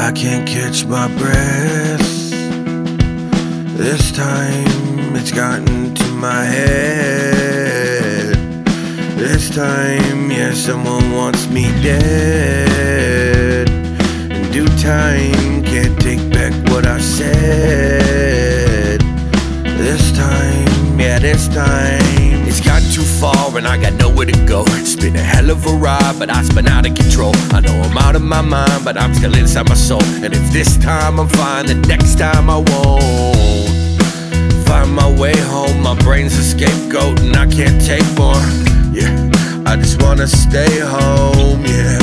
I can't catch my breath. This time it's gotten to my head. This time, yeah, someone wants me dead. In due time, can't take back what I said. This time, yeah, this time. It's gotten too far and I got nowhere to go. It's been a hell of a ride, but I've been out of control. I know I'm out of my mind, but I'm still inside my soul. And if this time I'm fine, the next time I won't. Find my way home, my brain's a scapegoat, and I can't take more. Yeah, I just wanna stay home, yeah.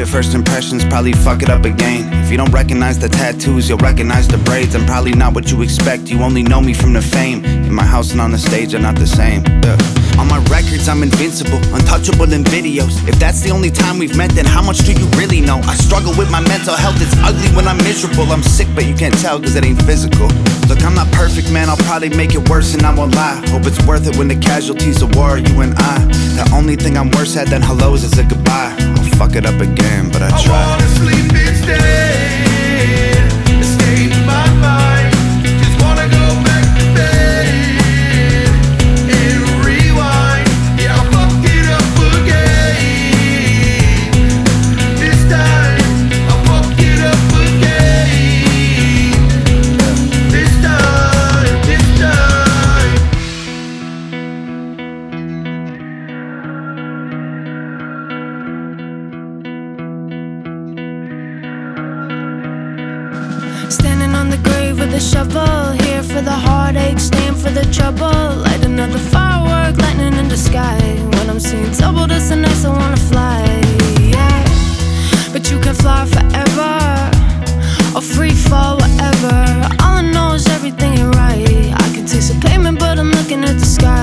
At first impressions, probably fuck it up again. If you don't recognize the tattoos, you'll recognize the braids. I'm probably not what you expect, you only know me from the fame. In my house and on the stage, I'm not the same. Yeah. On my records, I'm invincible, untouchable in videos. If that's the only time we've met, then how much do you really know? I struggle with my mental health, it's ugly when I'm miserable. I'm sick, but you can't tell cause it ain't physical. Look, I'm not perfect, man, I'll probably make it worse, and I won't lie. Hope it's worth it when the casualties of war you and I. The only thing I'm worse at than hellos is a goodbye. Fuck it up again, but I I try. wanna Standing on the grave with a shovel. Here for the heartache, stand for the trouble. Light another firework, lightning in the sky. When I'm seeing double, this and nice, I wanna fly. Yeah, but you can fly forever or free fall, whatever. All I know is everything ain't right. I can taste the pavement, but I'm looking at the sky.